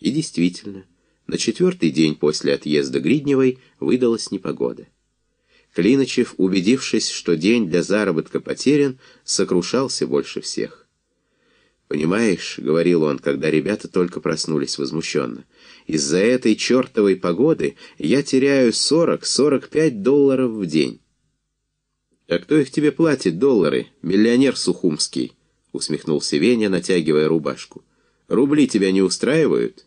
И действительно, на четвертый день после отъезда Гридневой выдалась непогода. Клиночев, убедившись, что день для заработка потерян, сокрушался больше всех. «Понимаешь», — говорил он, когда ребята только проснулись возмущенно, «из-за этой чертовой погоды я теряю 40-45 долларов в день». «А кто их тебе платит, доллары, миллионер Сухумский?» — усмехнулся Веня, натягивая рубашку. «Рубли тебя не устраивают?»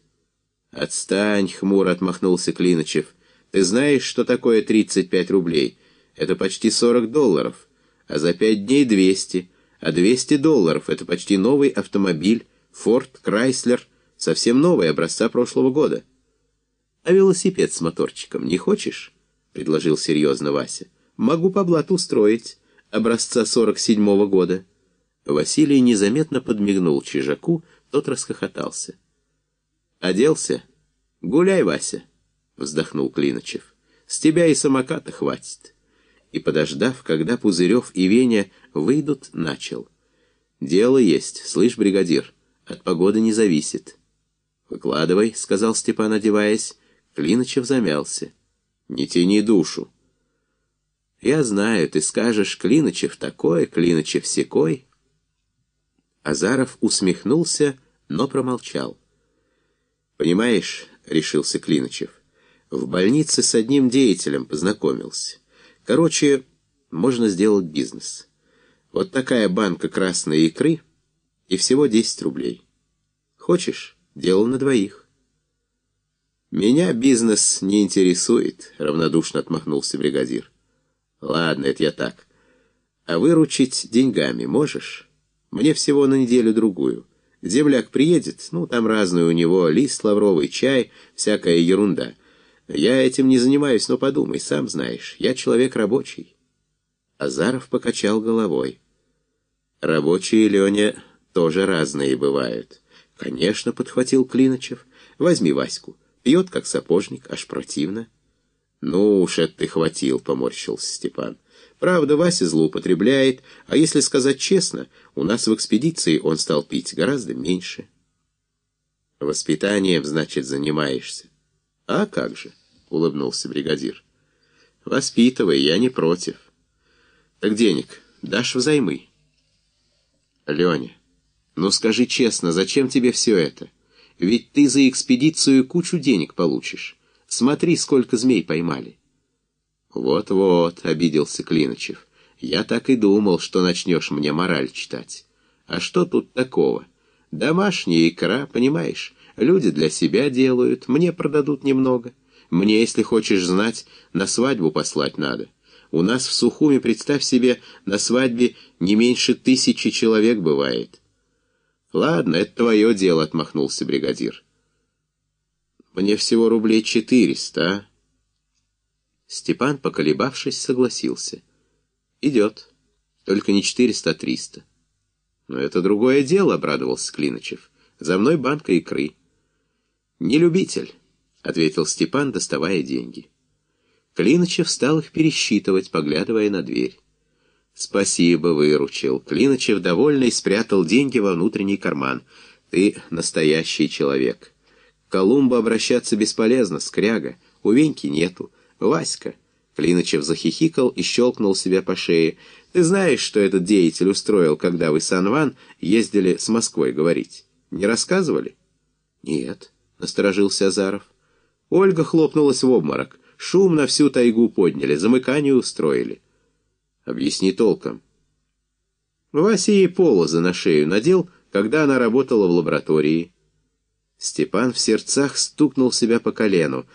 «Отстань», — хмуро отмахнулся Клиночев. «Ты знаешь, что такое 35 рублей? Это почти 40 долларов, а за пять дней 200, а 200 долларов — это почти новый автомобиль, Ford Chrysler, совсем новый, образца прошлого года». «А велосипед с моторчиком не хочешь?» — предложил серьезно Вася. «Могу по блату устроить, образца 47-го года». Василий незаметно подмигнул чижаку, тот расхохотался. «Оделся? Гуляй, Вася!» — вздохнул Клиночев. «С тебя и самоката хватит». И, подождав, когда Пузырев и Веня выйдут, начал. «Дело есть, слышь, бригадир, от погоды не зависит». «Выкладывай», — сказал Степан, одеваясь. Клиночев замялся. «Не тяни душу». «Я знаю, ты скажешь, Клиночев такой, Клиночев секой». Азаров усмехнулся, но промолчал. «Понимаешь», — решился Клиночев, — «в больнице с одним деятелем познакомился. Короче, можно сделать бизнес. Вот такая банка красной икры и всего 10 рублей. Хочешь, делал на двоих». «Меня бизнес не интересует», — равнодушно отмахнулся бригадир. «Ладно, это я так. А выручить деньгами можешь?» Мне всего на неделю-другую. Земляк приедет, ну, там разные у него, лист лавровый, чай, всякая ерунда. Я этим не занимаюсь, но подумай, сам знаешь, я человек рабочий. Азаров покачал головой. Рабочие, Леня, тоже разные бывают. Конечно, подхватил Клиночев. Возьми Ваську. Пьет, как сапожник, аж противно. Ну уж это ты хватил, поморщился Степан. Правда, Вася злоупотребляет, а если сказать честно, у нас в экспедиции он стал пить гораздо меньше. Воспитанием, значит, занимаешься. А как же, улыбнулся бригадир. Воспитывай, я не против. Так денег дашь взаймы? Леня, ну скажи честно, зачем тебе все это? Ведь ты за экспедицию кучу денег получишь. Смотри, сколько змей поймали. «Вот-вот», — обиделся Клиночев, — «я так и думал, что начнешь мне мораль читать. А что тут такого? Домашняя икра, понимаешь, люди для себя делают, мне продадут немного. Мне, если хочешь знать, на свадьбу послать надо. У нас в Сухуме, представь себе, на свадьбе не меньше тысячи человек бывает». «Ладно, это твое дело», — отмахнулся бригадир. «Мне всего рублей четыреста, а?» Степан, поколебавшись, согласился. «Идет. Только не четыреста, а триста». «Но это другое дело», — обрадовался Клиночев. «За мной банка икры». «Не любитель», — ответил Степан, доставая деньги. Клиночев стал их пересчитывать, поглядывая на дверь. «Спасибо, выручил». Клиночев, довольный, спрятал деньги во внутренний карман. «Ты настоящий человек. К Колумбу обращаться бесполезно, скряга. У Веньки нету. «Васька!» Клиночев захихикал и щелкнул себя по шее. «Ты знаешь, что этот деятель устроил, когда вы с Анван ездили с Москвой говорить? Не рассказывали?» «Нет», — насторожился Азаров. Ольга хлопнулась в обморок. Шум на всю тайгу подняли, замыкание устроили. «Объясни толком». Вася ей полоза на шею надел, когда она работала в лаборатории. Степан в сердцах стукнул себя по колену.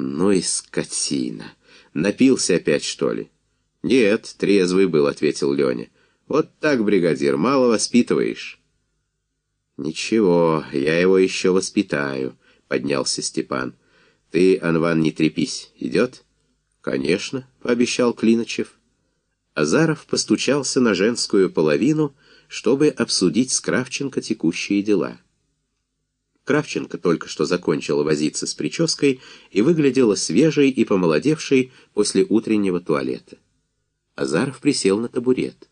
Ну и скотина. Напился опять, что ли? Нет, трезвый был, ответил Леня. Вот так, бригадир, мало воспитываешь. Ничего, я его еще воспитаю, поднялся Степан. Ты, Анван, не трепись. Идет? Конечно, пообещал Клиночев. Азаров постучался на женскую половину, чтобы обсудить с Кравченко текущие дела. Кравченко только что закончила возиться с прической и выглядела свежей и помолодевшей после утреннего туалета. Азаров присел на табурет.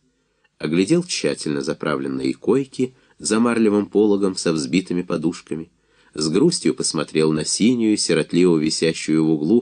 Оглядел тщательно заправленные койки за марлевым пологом со взбитыми подушками, с грустью посмотрел на синюю, сиротливо висящую в углу